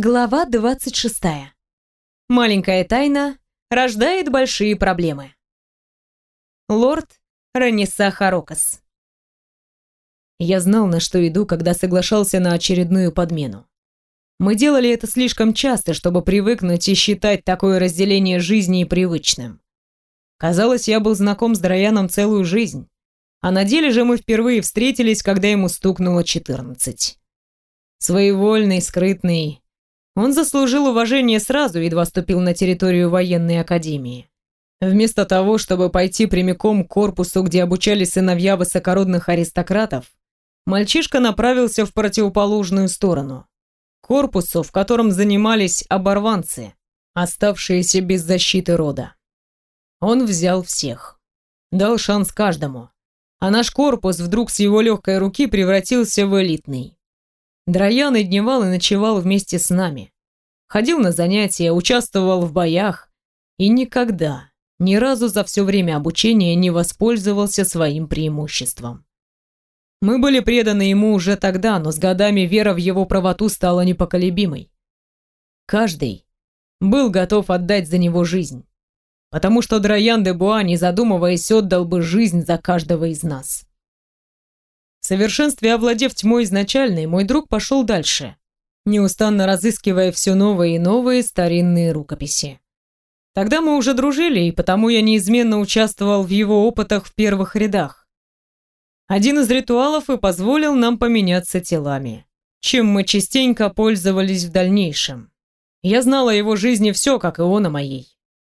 Глава 26. Маленькая тайна рождает большие проблемы. Лорд Раниса Харокас. Я знал, на что иду, когда соглашался на очередную подмену. Мы делали это слишком часто, чтобы привыкнуть и считать такое разделение жизни привычным. Казалось, я был знаком с Драяном целую жизнь, а на деле же мы впервые встретились, когда ему стукнуло 14. Своевольный, скрытный, он заслужил уважение сразу, едва ступил на территорию военной академии. Вместо того, чтобы пойти прямиком к корпусу, где обучали сыновья высокородных аристократов, мальчишка направился в противоположную сторону. Корпусу, в котором занимались оборванцы, оставшиеся без защиты рода. Он взял всех. Дал шанс каждому. А наш корпус вдруг с его легкой руки превратился в элитный. Драян и дневал и ночевал вместе с нами. Ходил на занятия, участвовал в боях и никогда, ни разу за все время обучения не воспользовался своим преимуществом. Мы были преданы ему уже тогда, но с годами вера в его правоту стала непоколебимой. Каждый был готов отдать за него жизнь, потому что Драян де Буа, не задумываясь, отдал бы жизнь за каждого из нас. В совершенстве овладев тьмой изначальной, мой друг пошел дальше, неустанно разыскивая все новые и новые старинные рукописи. Тогда мы уже дружили, и потому я неизменно участвовал в его опытах в первых рядах. Один из ритуалов и позволил нам поменяться телами, чем мы частенько пользовались в дальнейшем. Я знал о его жизни все, как и он о моей.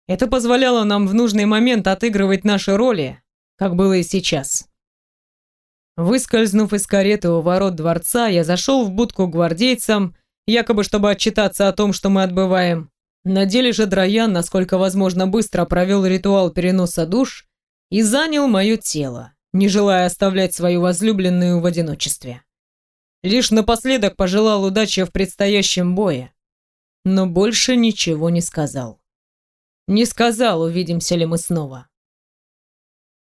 Это позволяло нам в нужный момент отыгрывать наши роли, как было и сейчас. Выскользнув из кареты у ворот дворца, я зашел в будку гвардейцам, якобы чтобы отчитаться о том, что мы отбываем. На деле же Драян, насколько возможно, быстро провел ритуал переноса душ и занял мое тело, не желая оставлять свою возлюбленную в одиночестве. Лишь напоследок пожелал удачи в предстоящем бое, но больше ничего не сказал. Не сказал, увидимся ли мы снова.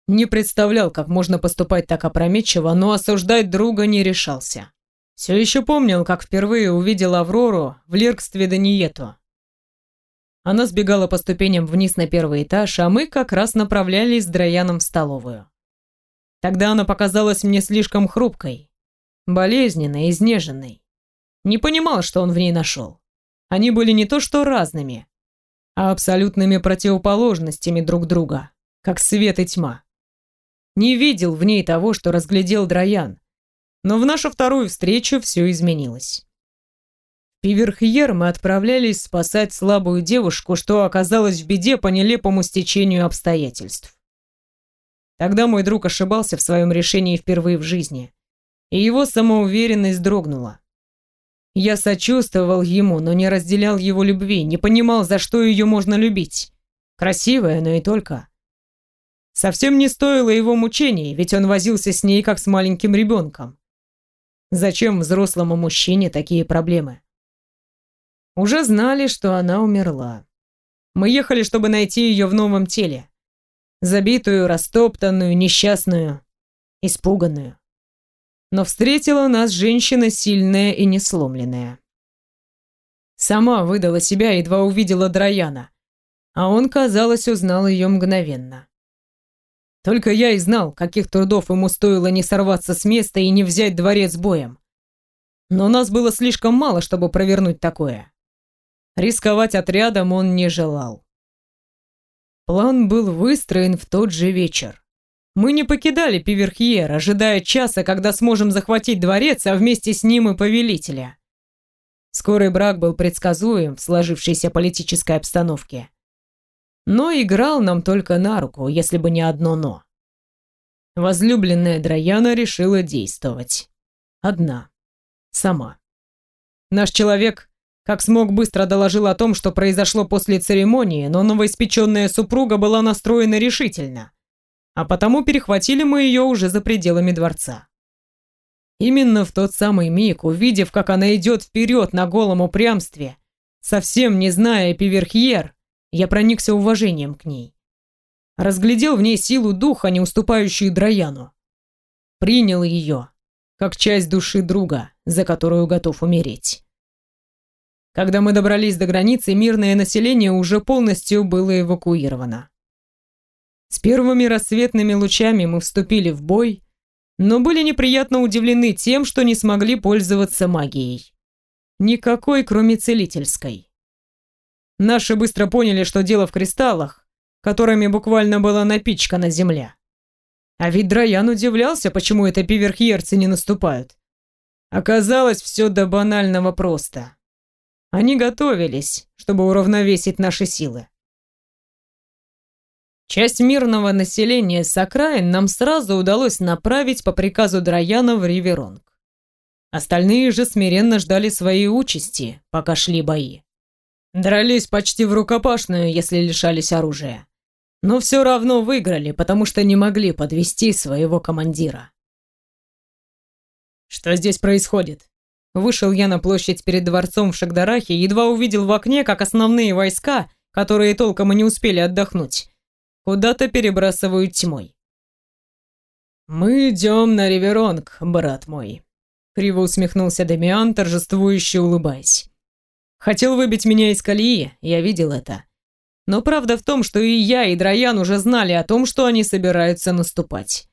Не представлял, как можно поступать так опрометчиво, но осуждать друга не решался. Все еще помнил, как впервые увидел Аврору в лиркстве Даниету. Она сбегала по ступеням вниз на первый этаж, а мы как раз направлялись с Драяном в столовую. Тогда она показалась мне слишком хрупкой, болезненной, изнеженной. Не понимал, что он в ней нашел. Они были не то что разными, а абсолютными противоположностями друг друга, как свет и тьма не видел в ней того, что разглядел Драян. Но в нашу вторую встречу все изменилось. В Пиверхьер мы отправлялись спасать слабую девушку, что оказалась в беде по нелепому стечению обстоятельств. Тогда мой друг ошибался в своем решении впервые в жизни, и его самоуверенность дрогнула. Я сочувствовал ему, но не разделял его любви, не понимал, за что ее можно любить. Красивая, но и только. Совсем не стоило его мучений, ведь он возился с ней как с маленьким ребенком. Зачем взрослому мужчине такие проблемы? Уже знали, что она умерла. Мы ехали, чтобы найти ее в новом теле. Забитую, растоптанную, несчастную, испуганную. Но встретила нас женщина сильная и несломленная. Сама выдала себя, едва увидела Драяна, а он, казалось, узнал ее мгновенно. Только я и знал, каких трудов ему стоило не сорваться с места и не взять дворец боем. Но нас было слишком мало, чтобы провернуть такое. Рисковать отрядом он не желал. План был выстроен в тот же вечер. Мы не покидали Пиверхьер, ожидая часа, когда сможем захватить дворец, а вместе с ним и повелителя. Скорый брак был предсказуем в сложившейся политической обстановке. Но играл нам только на руку, если бы не одно «но». Возлюбленная Драяна решила действовать. Одна. Сама. Наш человек, как смог, быстро доложил о том, что произошло после церемонии, но новоиспеченная супруга была настроена решительно. А потому перехватили мы ее уже за пределами дворца. Именно в тот самый миг, увидев, как она идет вперед на голом упрямстве, совсем не зная Пиверхьер, я проникся уважением к ней. Разглядел в ней силу духа, не уступающую Драяну. Принял ее, как часть души друга, за которую готов умереть. Когда мы добрались до границы, мирное население уже полностью было эвакуировано. С первыми рассветными лучами мы вступили в бой, но были неприятно удивлены тем, что не смогли пользоваться магией. Никакой, кроме целительской. Наши быстро поняли, что дело в кристаллах, которыми буквально была напичкана земля. А ведь Драян удивлялся, почему это пиверхьерцы не наступают. Оказалось, все до банального просто. Они готовились, чтобы уравновесить наши силы. Часть мирного населения с окраин нам сразу удалось направить по приказу Драяна в Риверонг. Остальные же смиренно ждали своей участи, пока шли бои. Дрались почти в рукопашную, если лишались оружия. Но все равно выиграли, потому что не могли подвести своего командира. Что здесь происходит? Вышел я на площадь перед дворцом в Шагдарахе, едва увидел в окне, как основные войска, которые толком и не успели отдохнуть, куда-то перебрасывают тьмой. «Мы идем на Риверонг, брат мой», — криво усмехнулся Демиан, торжествующе улыбаясь. Хотел выбить меня из колеи, я видел это. Но правда в том, что и я, и Драян уже знали о том, что они собираются наступать.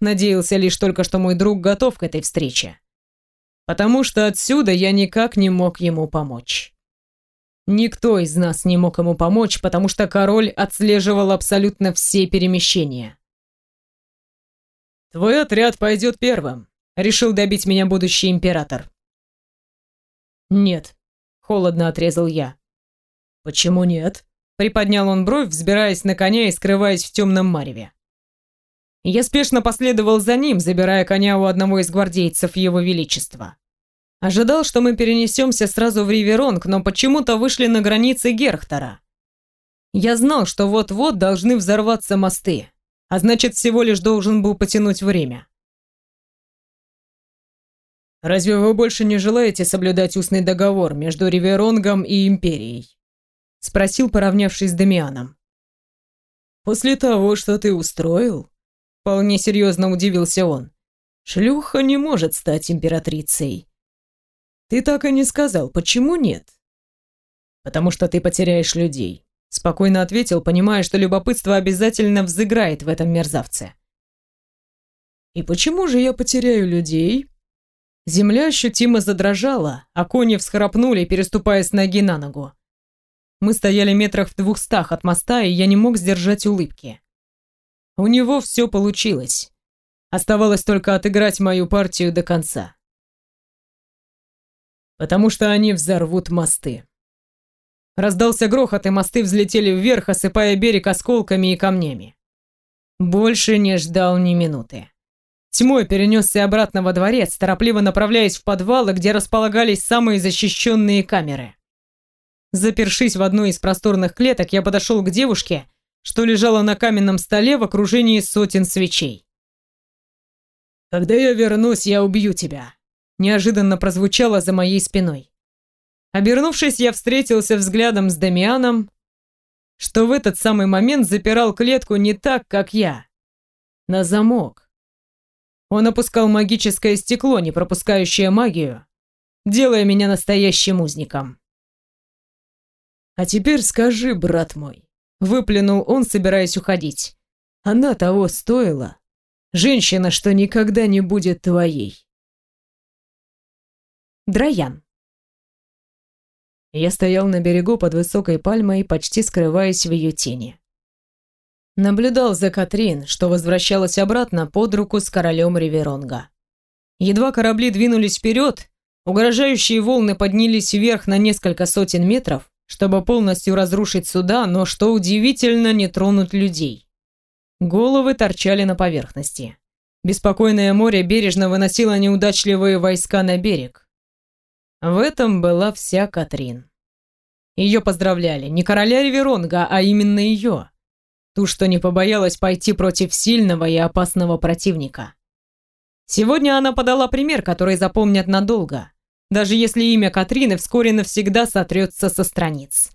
Надеялся лишь только, что мой друг готов к этой встрече. Потому что отсюда я никак не мог ему помочь. Никто из нас не мог ему помочь, потому что король отслеживал абсолютно все перемещения. «Твой отряд пойдет первым», — решил добить меня будущий император. «Нет, Холодно отрезал я. «Почему нет?» Приподнял он бровь, взбираясь на коня и скрываясь в темном мареве. Я спешно последовал за ним, забирая коня у одного из гвардейцев Его Величества. Ожидал, что мы перенесемся сразу в Риверонг, но почему-то вышли на границы Герхтора. Я знал, что вот-вот должны взорваться мосты, а значит, всего лишь должен был потянуть время. Разве вы больше не желаете соблюдать устный договор между Риверонгом и Империей? Спросил, поравнявшись с Дамианом. После того, что ты устроил? Вполне серьезно удивился он. Шлюха не может стать императрицей. Ты так и не сказал, почему нет? Потому что ты потеряешь людей. Спокойно ответил, понимая, что любопытство обязательно взыграет в этом мерзавце. И почему же я потеряю людей? Земля ощутимо задрожала, а кони всхрапнули, переступая с ноги на ногу. Мы стояли метрах в двухстах от моста, и я не мог сдержать улыбки. У него все получилось. Оставалось только отыграть мою партию до конца. Потому что они взорвут мосты. Раздался грохот, и мосты взлетели вверх, осыпая берег осколками и камнями. Больше не ждал ни минуты. Тьмой перенесся обратно во дворец, торопливо направляясь в подвалы, где располагались самые защищенные камеры. Запершись в одной из просторных клеток, я подошел к девушке, что лежала на каменном столе в окружении сотен свечей. «Когда я вернусь, я убью тебя», – неожиданно прозвучало за моей спиной. Обернувшись, я встретился взглядом с Дамианом, что в этот самый момент запирал клетку не так, как я. На замок. Он опускал магическое стекло, не пропускающее магию, делая меня настоящим узником. «А теперь скажи, брат мой», — выплюнул он, собираясь уходить. «Она того стоила. Женщина, что никогда не будет твоей». Драян. Я стоял на берегу под высокой пальмой, почти скрываясь в ее тени. Наблюдал за Катрин, что возвращалась обратно под руку с королем Риверонга. Едва корабли двинулись вперед, угрожающие волны поднялись вверх на несколько сотен метров, чтобы полностью разрушить суда, но, что удивительно, не тронуть людей. Головы торчали на поверхности. Беспокойное море бережно выносило неудачливые войска на берег. В этом была вся Катрин. Ее поздравляли не короля Риверонга, а именно ее. Ту, что не побоялась пойти против сильного и опасного противника. Сегодня она подала пример, который запомнят надолго, даже если имя Катрины вскоре навсегда сотрется со страниц.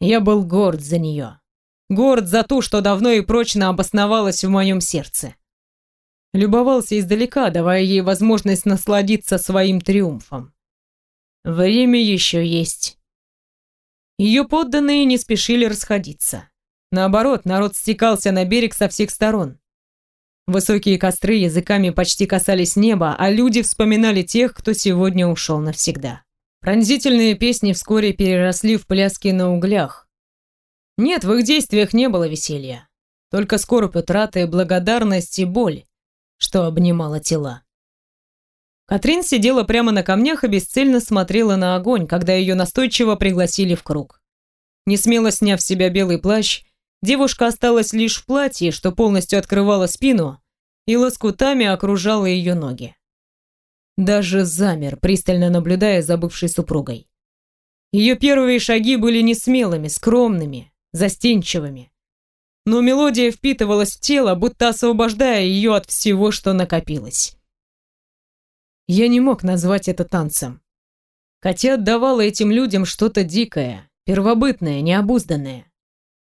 Я был горд за нее. Горд за ту, что давно и прочно обосновалась в моем сердце. Любовался издалека, давая ей возможность насладиться своим триумфом. Время еще есть. Ее подданные не спешили расходиться. Наоборот, народ стекался на берег со всех сторон. Высокие костры языками почти касались неба, а люди вспоминали тех, кто сегодня ушел навсегда. Пронзительные песни вскоре переросли в пляски на углях. Нет, в их действиях не было веселья. Только скорбь утраты, благодарность и боль, что обнимала тела. Катрин сидела прямо на камнях и бесцельно смотрела на огонь, когда ее настойчиво пригласили в круг. Не смело сняв с себя белый плащ, девушка осталась лишь в платье, что полностью открывало спину и лоскутами окружало ее ноги. Даже замер, пристально наблюдая за бывшей супругой. Ее первые шаги были не смелыми, скромными, застенчивыми. Но мелодия впитывалась в тело, будто освобождая ее от всего, что накопилось. Я не мог назвать это танцем. Хотя отдавала этим людям что-то дикое, первобытное, необузданное.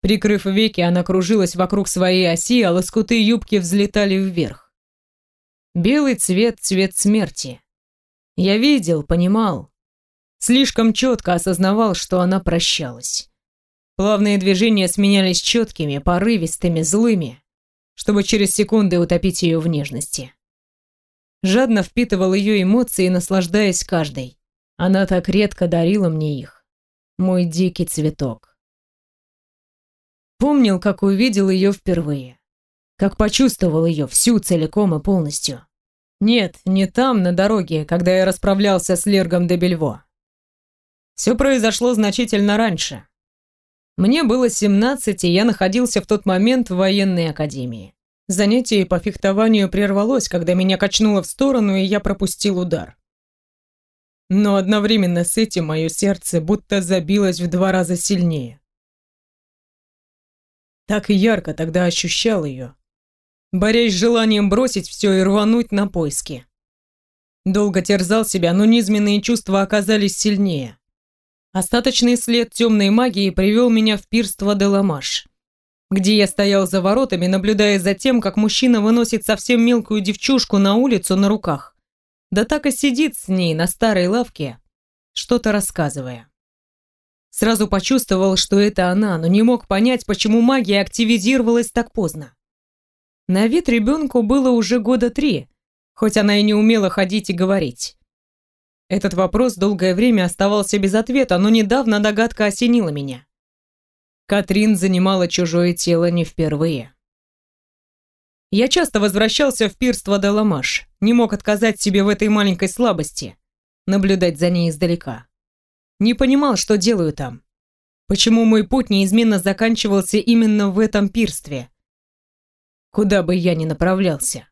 Прикрыв веки, она кружилась вокруг своей оси, а лоскуты юбки взлетали вверх. Белый цвет – цвет смерти. Я видел, понимал. Слишком четко осознавал, что она прощалась. Плавные движения сменялись четкими, порывистыми, злыми, чтобы через секунды утопить ее в нежности. Жадно впитывал ее эмоции, наслаждаясь каждой. Она так редко дарила мне их. Мой дикий цветок. Помнил, как увидел ее впервые. Как почувствовал ее всю целиком и полностью. Нет, не там, на дороге, когда я расправлялся с Лергом де Бельво. Все произошло значительно раньше. Мне было 17, и я находился в тот момент в военной академии. Занятие по фехтованию прервалось, когда меня качнуло в сторону, и я пропустил удар. Но одновременно с этим мое сердце будто забилось в два раза сильнее. Так ярко тогда ощущал ее, борясь с желанием бросить все и рвануть на поиски. Долго терзал себя, но низменные чувства оказались сильнее. Остаточный след темной магии привел меня в пирство Деламаш, где я стоял за воротами, наблюдая за тем, как мужчина выносит совсем мелкую девчушку на улицу на руках. Да так и сидит с ней на старой лавке, что-то рассказывая. Сразу почувствовал, что это она, но не мог понять, почему магия активизировалась так поздно. На вид ребенку было уже года три, хоть она и не умела ходить и говорить. Этот вопрос долгое время оставался без ответа, но недавно догадка осенила меня. Катрин занимала чужое тело не впервые. Я часто возвращался в пирство Деламаш, не мог отказать себе в этой маленькой слабости, наблюдать за ней издалека. Не понимал, что делаю там. Почему мой путь неизменно заканчивался именно в этом пирстве? Куда бы я ни направлялся.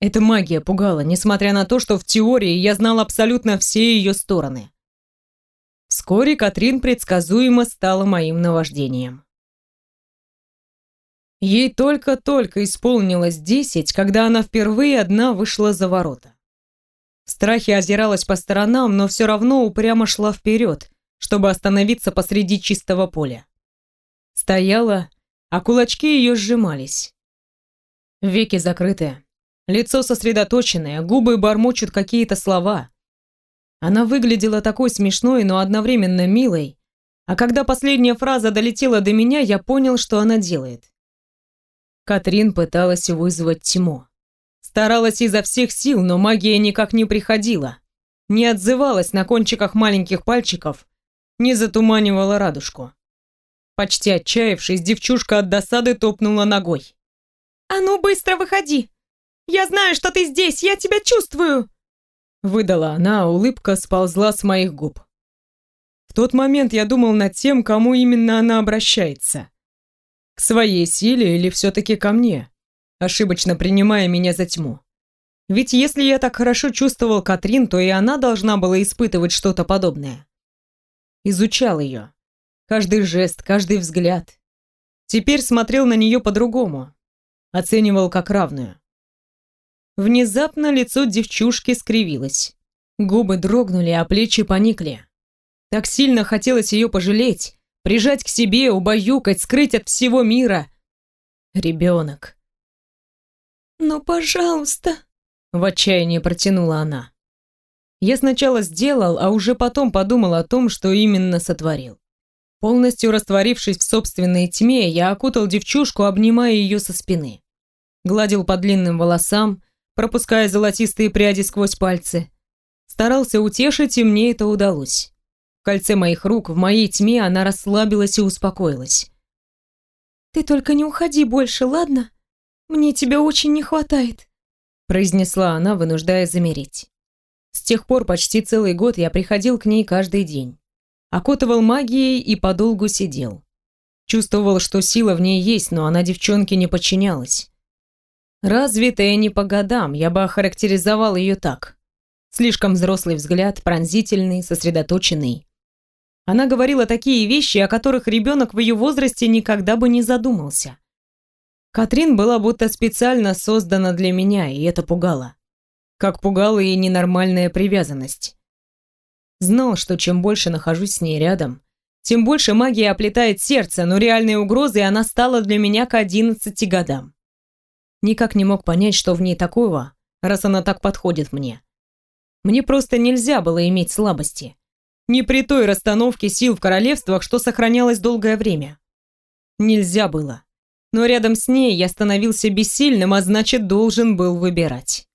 Эта магия пугала, несмотря на то, что в теории я знал абсолютно все ее стороны. Вскоре Катрин предсказуемо стала моим наваждением. Ей только-только исполнилось десять, когда она впервые одна вышла за ворота. В страхе озиралась по сторонам, но все равно упрямо шла вперед, чтобы остановиться посреди чистого поля. Стояла, а кулачки ее сжимались. Веки закрыты, лицо сосредоточенное, губы бормочут какие-то слова. Она выглядела такой смешной, но одновременно милой, а когда последняя фраза долетела до меня, я понял, что она делает. Катрин пыталась вызвать тьму. Старалась изо всех сил, но магия никак не приходила. Не отзывалась на кончиках маленьких пальчиков, не затуманивала радужку. Почти отчаявшись, девчушка от досады топнула ногой. «А ну, быстро выходи! Я знаю, что ты здесь, я тебя чувствую!» Выдала она, а улыбка сползла с моих губ. В тот момент я думал над тем, кому именно она обращается. К своей силе или все-таки ко мне, ошибочно принимая меня за тьму. Ведь если я так хорошо чувствовал Катрин, то и она должна была испытывать что-то подобное. Изучал ее. Каждый жест, каждый взгляд. Теперь смотрел на нее по-другому, оценивал как равную. Внезапно лицо девчушки скривилось. Губы дрогнули, а плечи поникли. Так сильно хотелось ее пожалеть, прижать к себе, убаюкать, скрыть от всего мира. Ребенок. «Ну, пожалуйста», — в отчаянии протянула она. Я сначала сделал, а уже потом подумал о том, что именно сотворил. Полностью растворившись в собственной тьме, я окутал девчушку, обнимая ее со спины. Гладил по длинным волосам, пропуская золотистые пряди сквозь пальцы. Старался утешить, и мне это удалось. В кольце моих рук, в моей тьме она расслабилась и успокоилась. «Ты только не уходи больше, ладно? Мне тебя очень не хватает», произнесла она, вынуждая замереть. С тех пор почти целый год я приходил к ней каждый день. Окутывал магией и подолгу сидел. Чувствовал, что сила в ней есть, но она девчонке не подчинялась. Развитая не по годам, я бы охарактеризовал ее так. Слишком взрослый взгляд, пронзительный, сосредоточенный. Она говорила такие вещи, о которых ребенок в ее возрасте никогда бы не задумался. Катрин была будто специально создана для меня, и это пугало. Как пугала и ненормальная привязанность. Знал, что чем больше нахожусь с ней рядом, тем больше магия оплетает сердце, но реальной угрозой она стала для меня к одиннадцати годам. Никак не мог понять, что в ней такого, раз она так подходит мне. Мне просто нельзя было иметь слабости. Не при той расстановке сил в королевствах, что сохранялось долгое время. Нельзя было. Но рядом с ней я становился бессильным, а значит, должен был выбирать.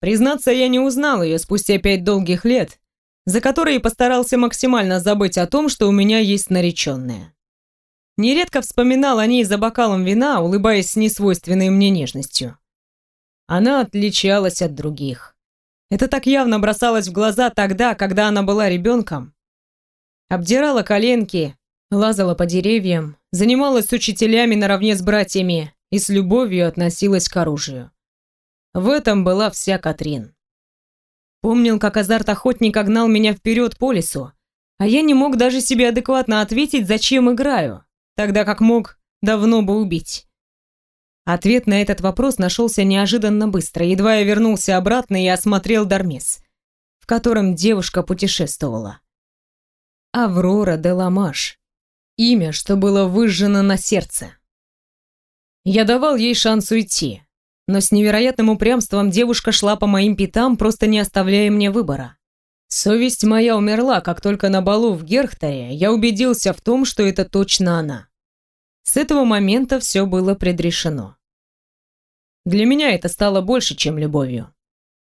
Признаться, я не узнал ее спустя пять долгих лет, за которые постарался максимально забыть о том, что у меня есть нареченная. Нередко вспоминал о ней за бокалом вина, улыбаясь с несвойственной мне нежностью. Она отличалась от других. Это так явно бросалось в глаза тогда, когда она была ребенком. Обдирала коленки, лазала по деревьям, занималась с учителями наравне с братьями и с любовью относилась к оружию. В этом была вся Катрин. Помнил, как азарт охотника гнал меня вперед по лесу, а я не мог даже себе адекватно ответить, зачем играю, тогда как мог давно бы убить. Ответ на этот вопрос нашелся неожиданно быстро, едва я вернулся обратно и осмотрел Дармес, в котором девушка путешествовала. Аврора де Ламаш. Имя, что было выжжено на сердце. Я давал ей шанс уйти, но с невероятным упрямством девушка шла по моим пятам, просто не оставляя мне выбора. Совесть моя умерла, как только на балу в Герхтере я убедился в том, что это точно она. С этого момента все было предрешено. Для меня это стало больше, чем любовью.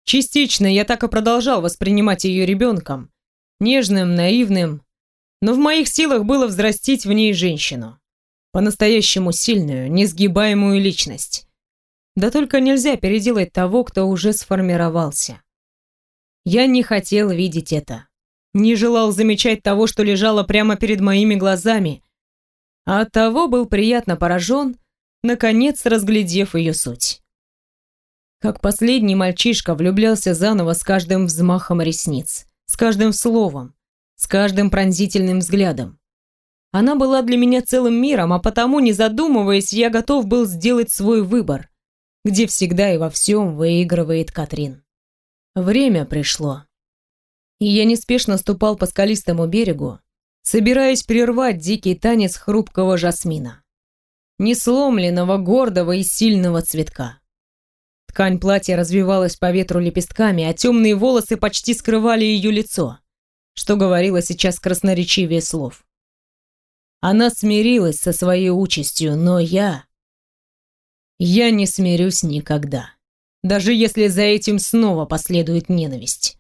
Частично я так и продолжал воспринимать ее ребенком, нежным, наивным, но в моих силах было взрастить в ней женщину. По-настоящему сильную, несгибаемую личность. Да только нельзя переделать того, кто уже сформировался. Я не хотел видеть это. Не желал замечать того, что лежало прямо перед моими глазами, а оттого был приятно поражен, наконец разглядев ее суть. Как последний мальчишка влюблялся заново с каждым взмахом ресниц, с каждым словом, с каждым пронзительным взглядом. Она была для меня целым миром, а потому, не задумываясь, я готов был сделать свой выбор, где всегда и во всем выигрывает Катрин. Время пришло. И я неспешно ступал по скалистому берегу, собираясь прервать дикий танец хрупкого жасмина. Несломленного, гордого и сильного цветка. Ткань платья развивалась по ветру лепестками, а темные волосы почти скрывали ее лицо, что говорило сейчас красноречивее слов. Она смирилась со своей участью, но я... Я не смирюсь никогда, даже если за этим снова последует ненависть.